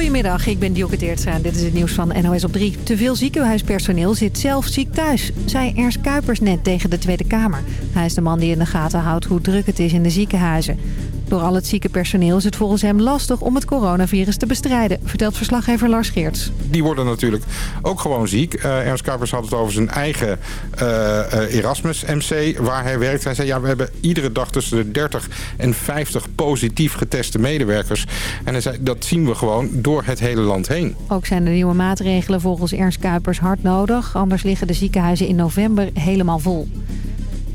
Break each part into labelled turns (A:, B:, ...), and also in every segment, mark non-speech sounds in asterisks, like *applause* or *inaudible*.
A: Goedemiddag, ik ben Dioke Teertstra en dit is het nieuws van NOS op 3. Te veel ziekenhuispersoneel zit zelf ziek thuis, zei Ernst Kuipers net tegen de Tweede Kamer. Hij is de man die in de gaten houdt hoe druk het is in de ziekenhuizen. Door al het zieke personeel is het volgens hem lastig om het coronavirus te bestrijden, vertelt verslaggever Lars Geerts.
B: Die worden natuurlijk ook gewoon ziek. Uh, Ernst Kuipers had het over zijn eigen uh, uh, Erasmus MC waar hij werkt. Hij zei ja we hebben iedere dag tussen de 30 en 50 positief geteste medewerkers. En hij zei dat zien we gewoon door het hele land heen.
A: Ook zijn de nieuwe maatregelen volgens Ernst Kuipers hard nodig. Anders liggen de ziekenhuizen in november helemaal vol.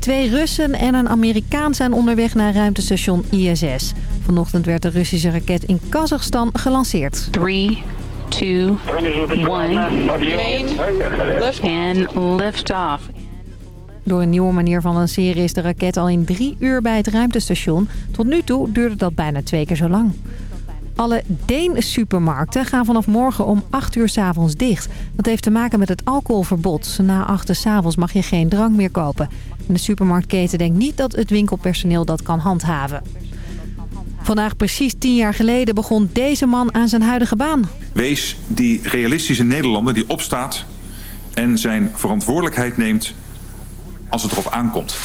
A: Twee Russen en een Amerikaan zijn onderweg naar ruimtestation ISS. Vanochtend werd de Russische raket in Kazachstan gelanceerd.
C: 3, 2, 1. En lift off.
A: Door een nieuwe manier van lanceren is de raket al in drie uur bij het ruimtestation. Tot nu toe duurde dat bijna twee keer zo lang. Alle Deen-supermarkten gaan vanaf morgen om 8 uur s'avonds dicht. Dat heeft te maken met het alcoholverbod. Na 8 uur s'avonds mag je geen drank meer kopen. De supermarktketen denkt niet dat het winkelpersoneel dat kan handhaven. Vandaag precies tien jaar geleden begon deze man aan zijn huidige baan.
D: Wees die realistische Nederlander die opstaat en zijn verantwoordelijkheid neemt als het erop aankomt.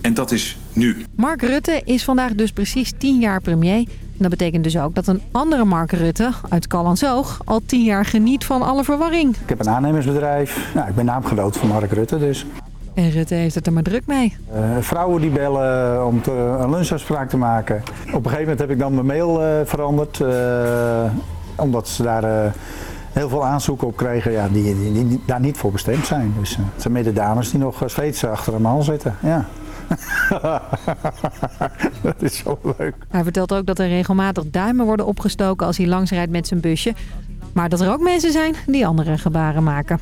D: En dat is nu.
A: Mark Rutte is vandaag dus precies tien jaar premier dat betekent dus ook dat een andere Mark Rutte uit Callanzoog al tien jaar geniet van alle verwarring.
E: Ik heb een aannemersbedrijf. Nou, ik ben naamgenoot van Mark Rutte dus.
A: En Rutte heeft het er maar druk mee.
E: Uh, vrouwen die bellen om te, een lunchafspraak te maken. Op een gegeven moment heb ik dan mijn mail uh, veranderd. Uh, omdat ze daar heel veel aanzoeken op kregen ja, die, die, die, daar niet voor bestemd zijn. Dus het zijn meer dames die nog steeds achter een man zitten. Ja. *laughs* dat is zo leuk.
A: Hij vertelt ook dat er regelmatig duimen worden opgestoken als hij langsrijdt met zijn busje. Maar dat er ook mensen zijn die andere gebaren maken.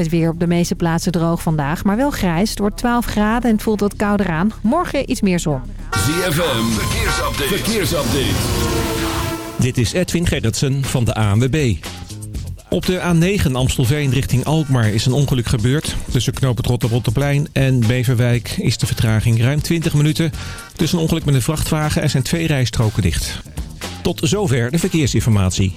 A: Het weer op de meeste plaatsen droog vandaag, maar wel grijs. Het wordt 12 graden en het voelt wat kouder aan. Morgen iets meer zon.
F: ZFM, verkeersupdate. verkeersupdate. Dit is Edwin Gerritsen van de ANWB. Op de A9 Amstelveen richting Alkmaar is een ongeluk gebeurd. Tussen knoop het Rotterplein en Beverwijk is de vertraging ruim 20 minuten. Tussen een ongeluk met een vrachtwagen er zijn twee rijstroken dicht. Tot zover de verkeersinformatie.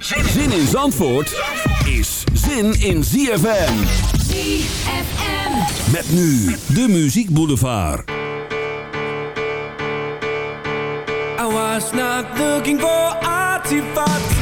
G: Zin in Zandvoort is zin in ZFM. ZFM. Met nu de Muziek Boulevard.
H: was not looking for artifacts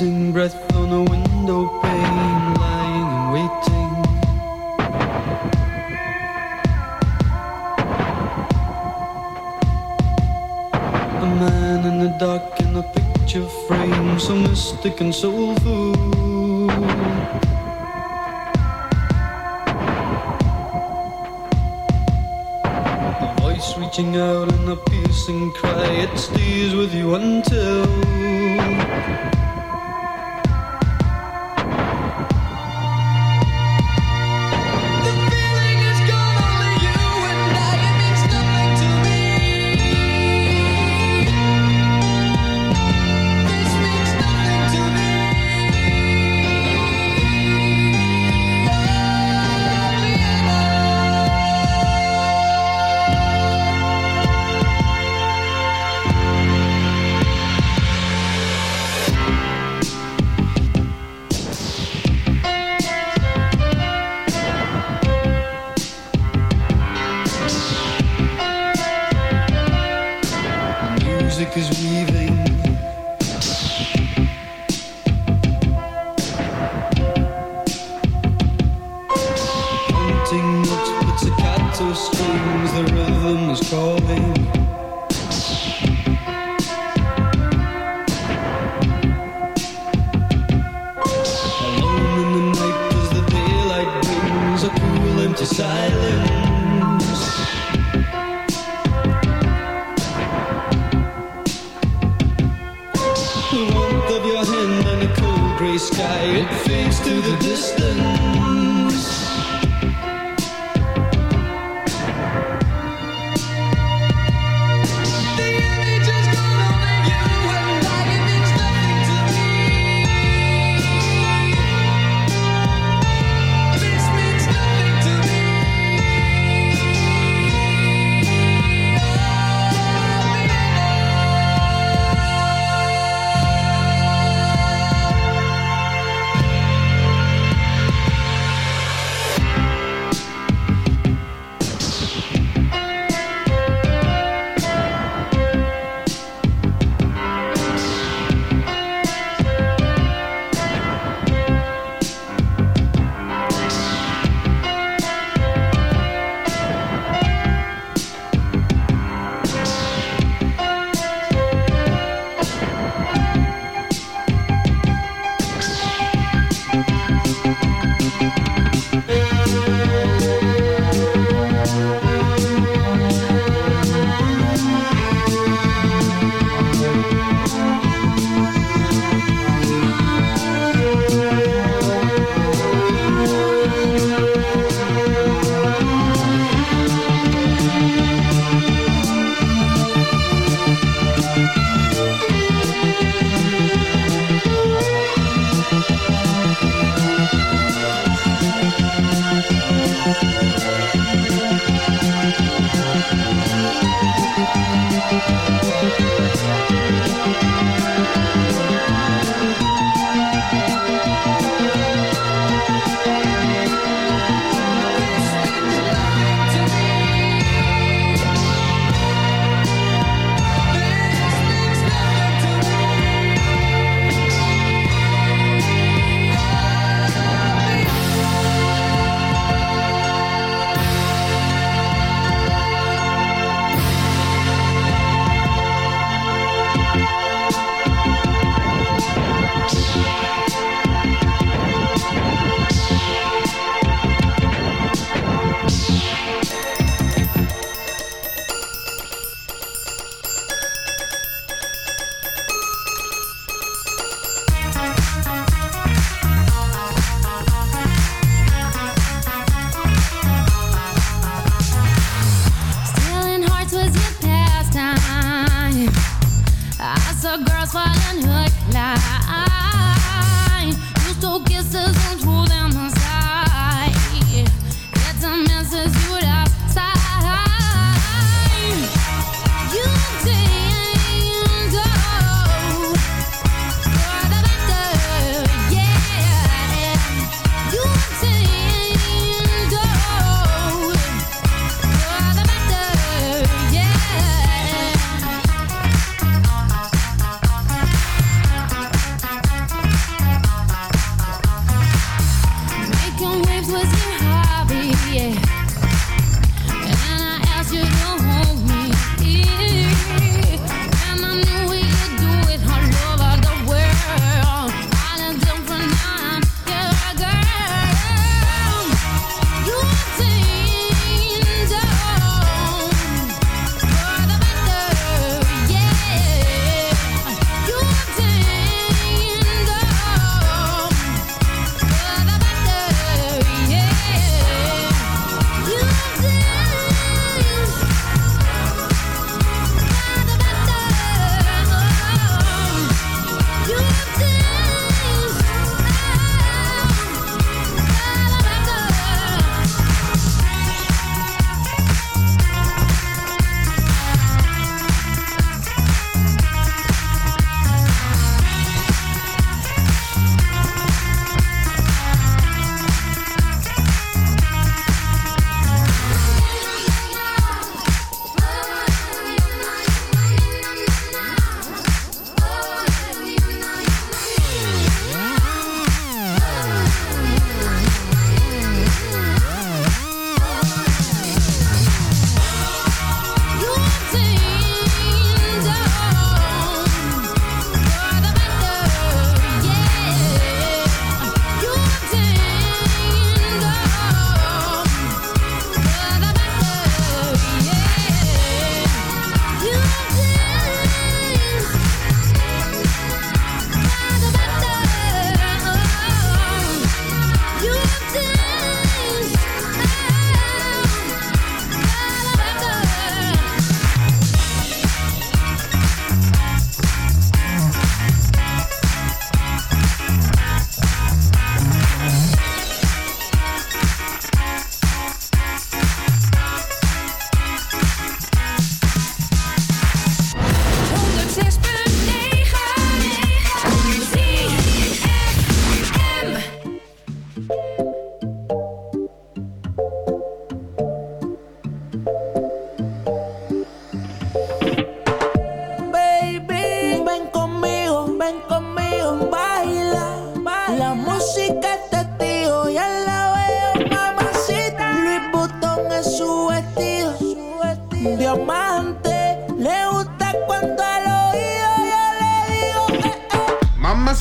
I: losing breath on a window pane, lying and waiting. A man in the dark in a picture frame, so mystic and soulful. A voice reaching out in a piercing cry, it stays with you until.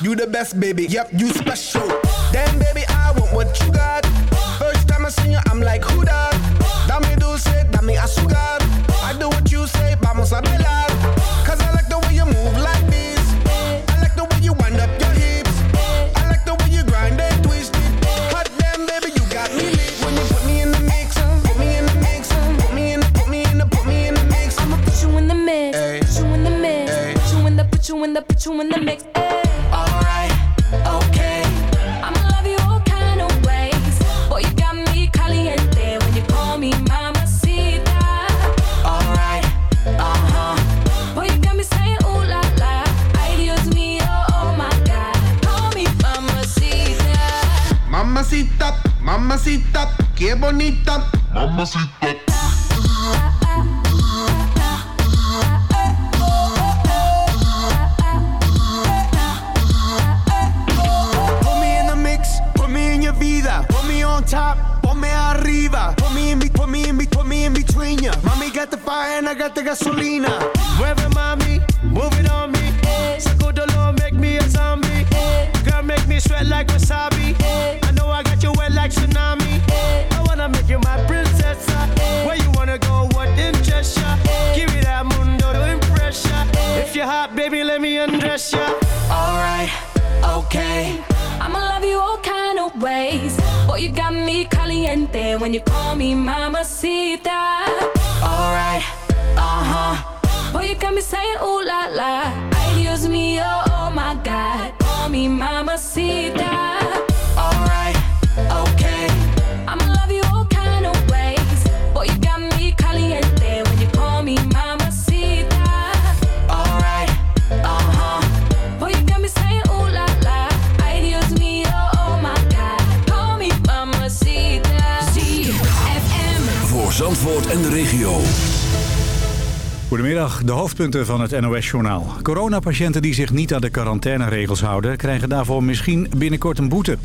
J: You the
K: best, baby. Yep, you special. Damn, baby, I want what you got
G: De
L: hoofdpunten van het NOS-journaal. Coronapatiënten die zich niet aan de quarantaineregels houden... krijgen daarvoor misschien binnenkort een boete.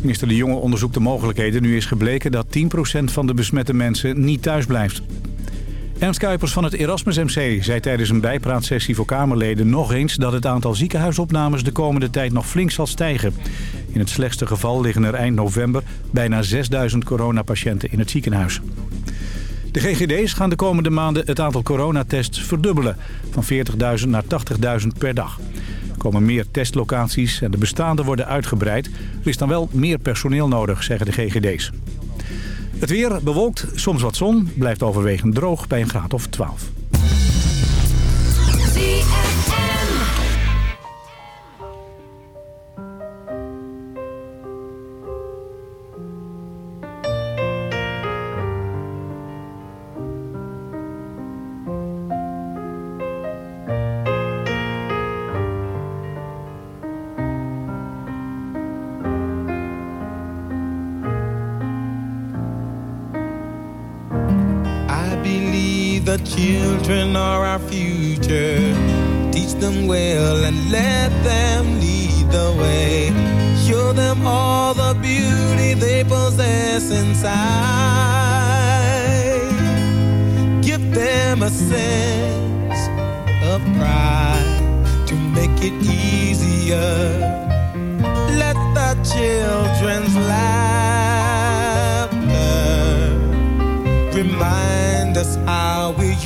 L: Minister De Jonge onderzoekt de mogelijkheden. Nu is gebleken dat 10% van de besmette mensen niet thuis blijft. Ernst Kuipers van het Erasmus MC zei tijdens een bijpraatsessie voor Kamerleden nog eens... dat het aantal ziekenhuisopnames de komende tijd nog flink zal stijgen. In het slechtste geval liggen er eind november bijna 6000 coronapatiënten in het ziekenhuis. De GGD's gaan de komende maanden het aantal coronatests verdubbelen. Van 40.000 naar 80.000 per dag. Er komen meer testlocaties en de bestaande worden uitgebreid. Er is dan wel meer personeel nodig, zeggen de GGD's. Het weer bewolkt, soms wat zon, blijft overwegend droog bij een graad of 12.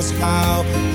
M: us how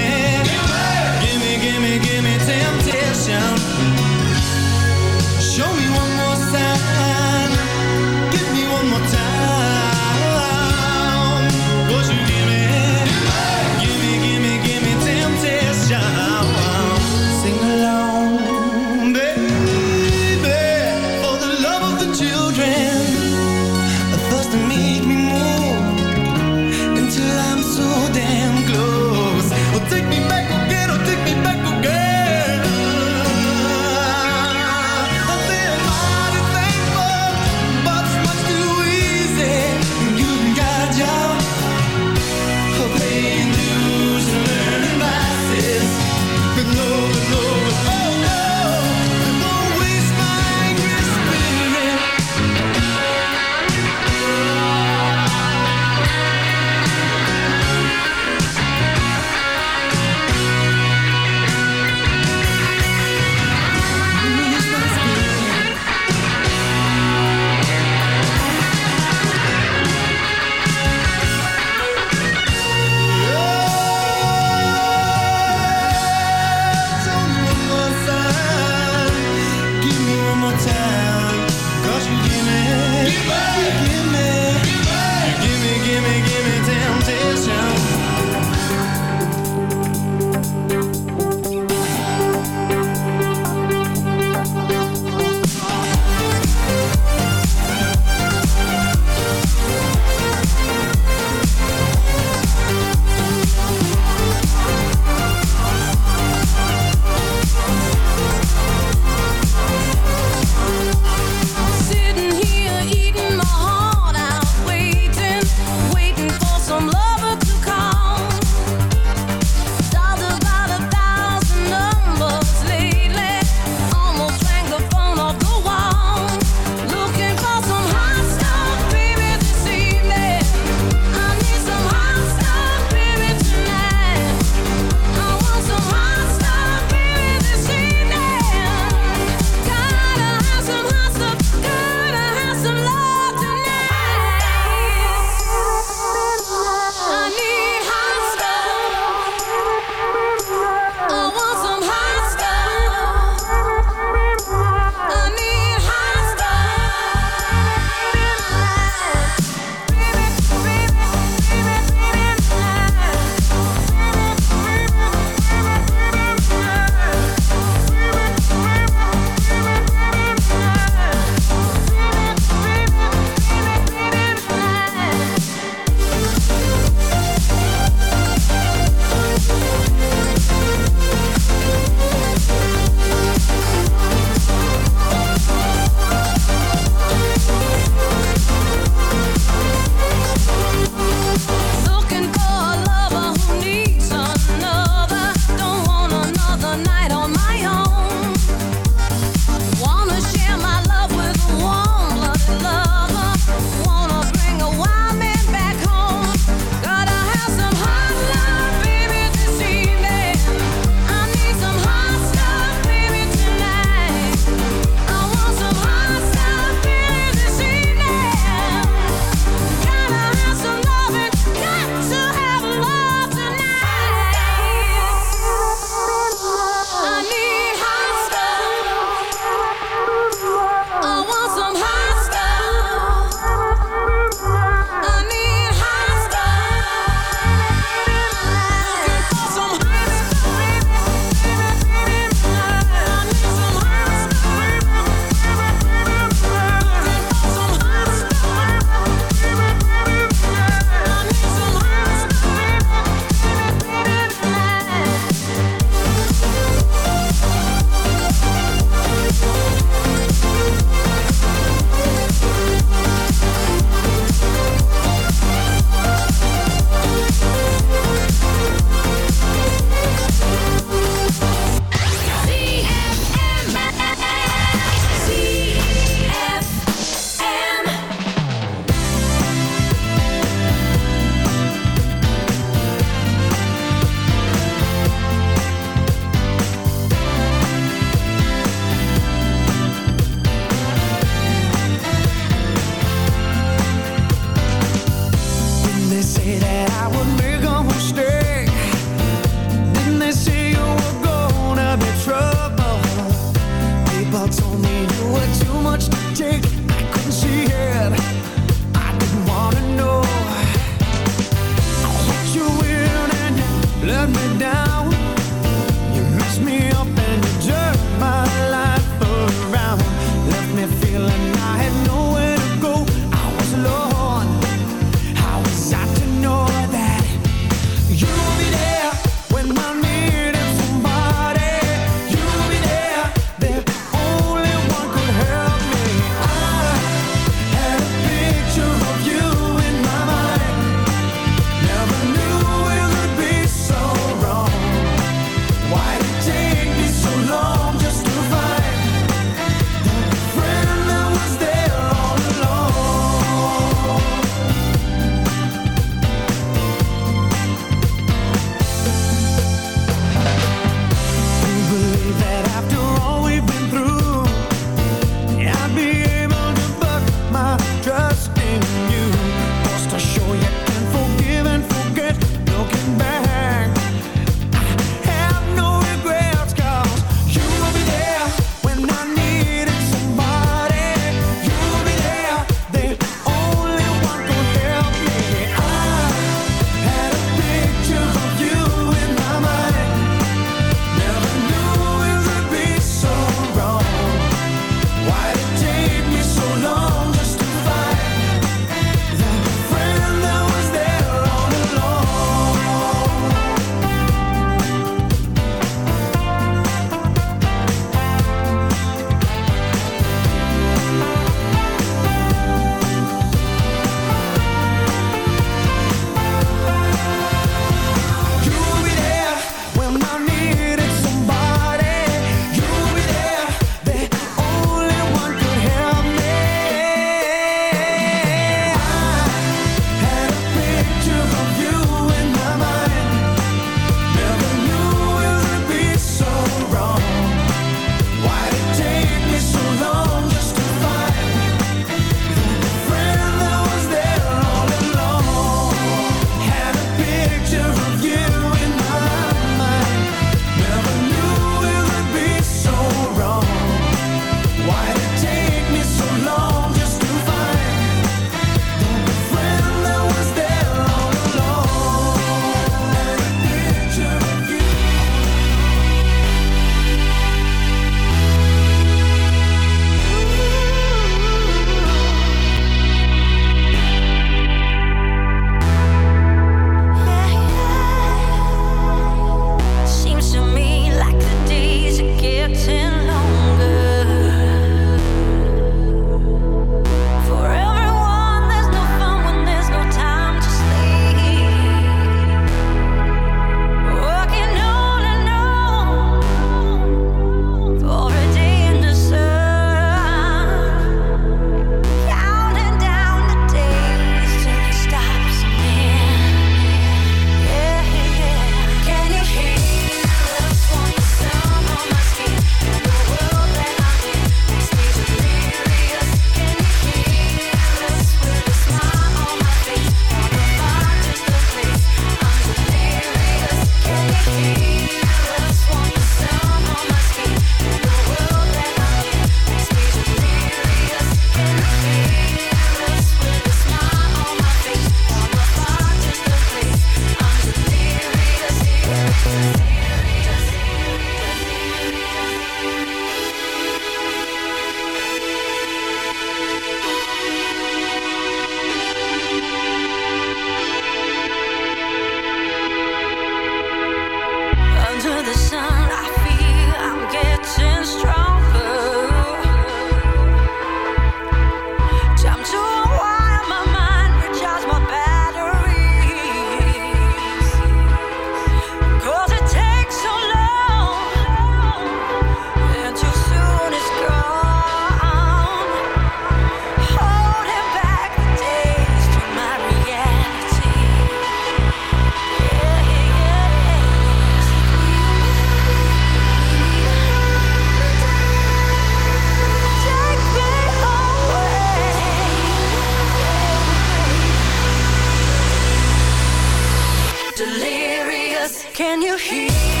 M: Can you
H: hear?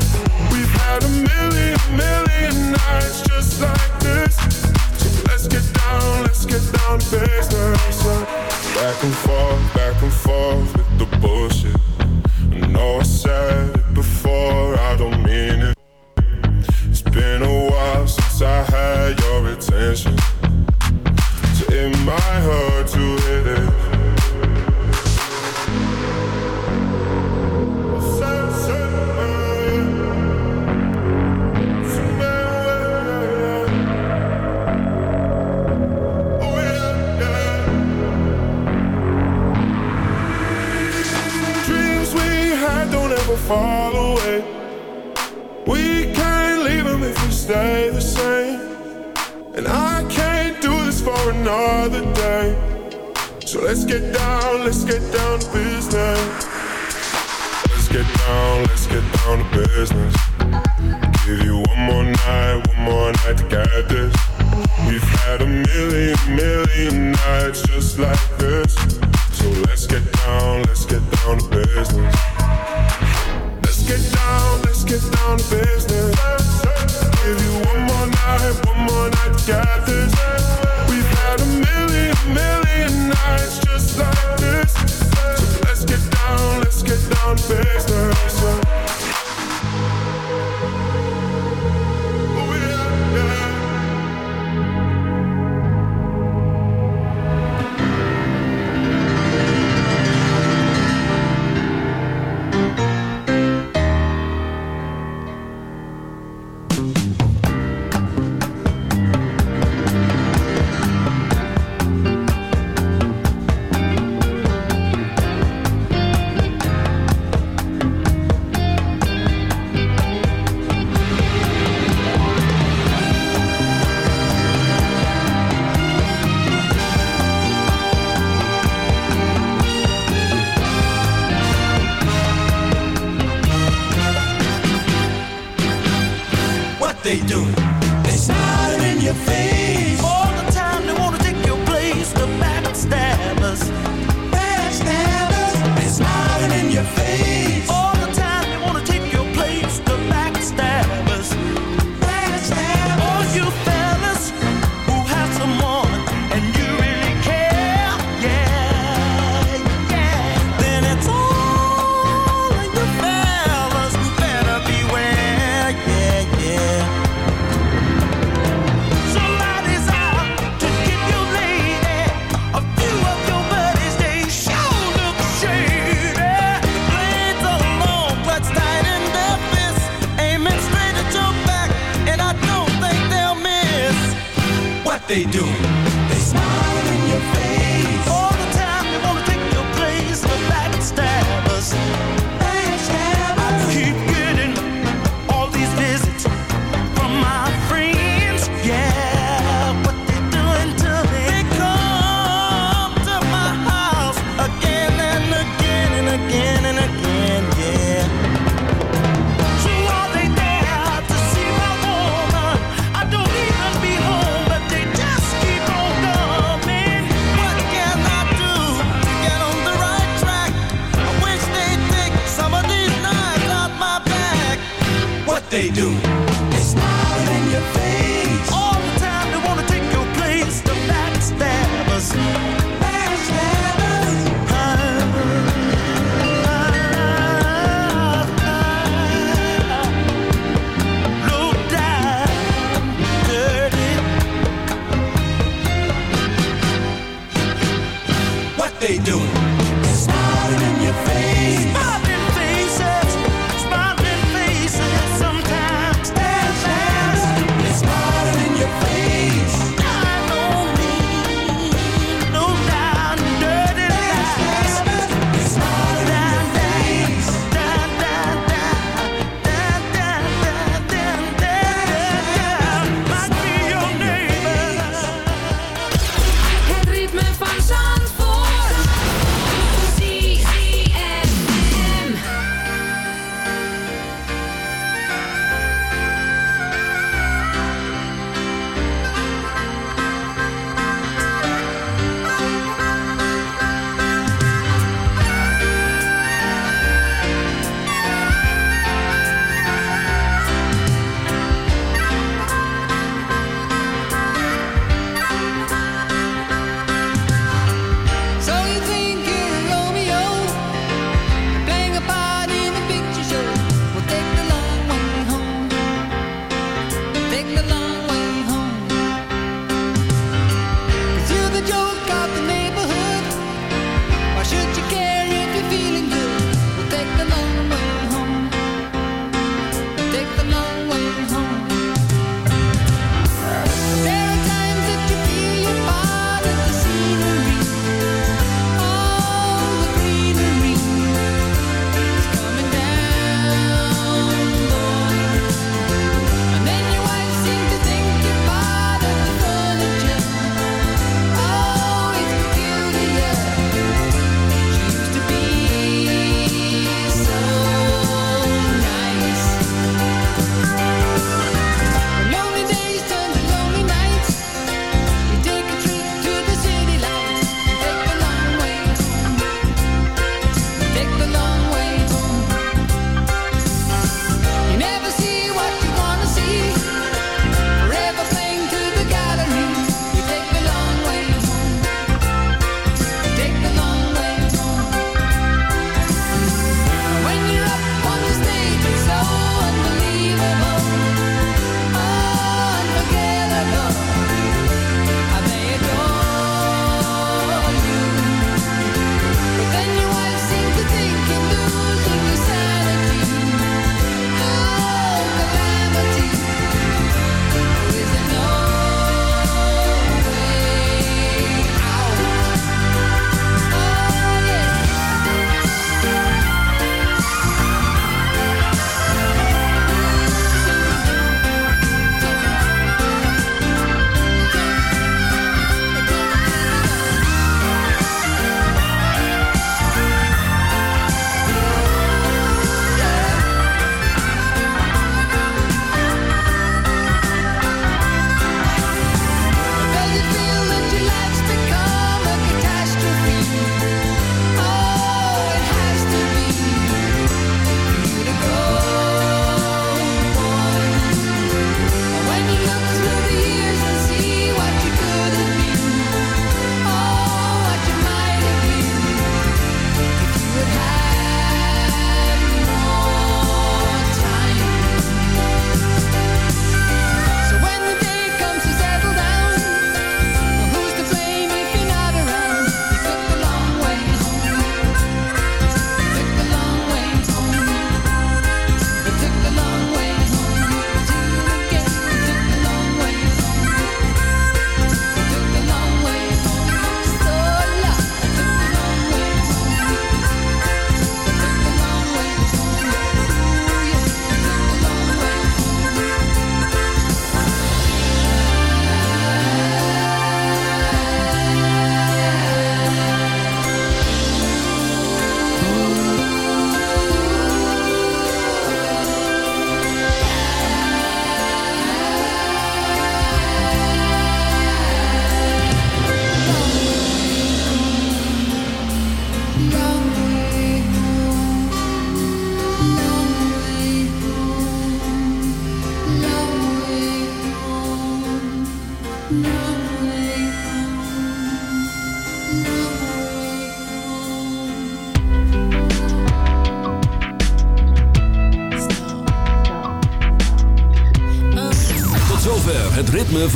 N: had a million, million nights just like this. So let's get down, let's get down to business. Uh. Back and forth.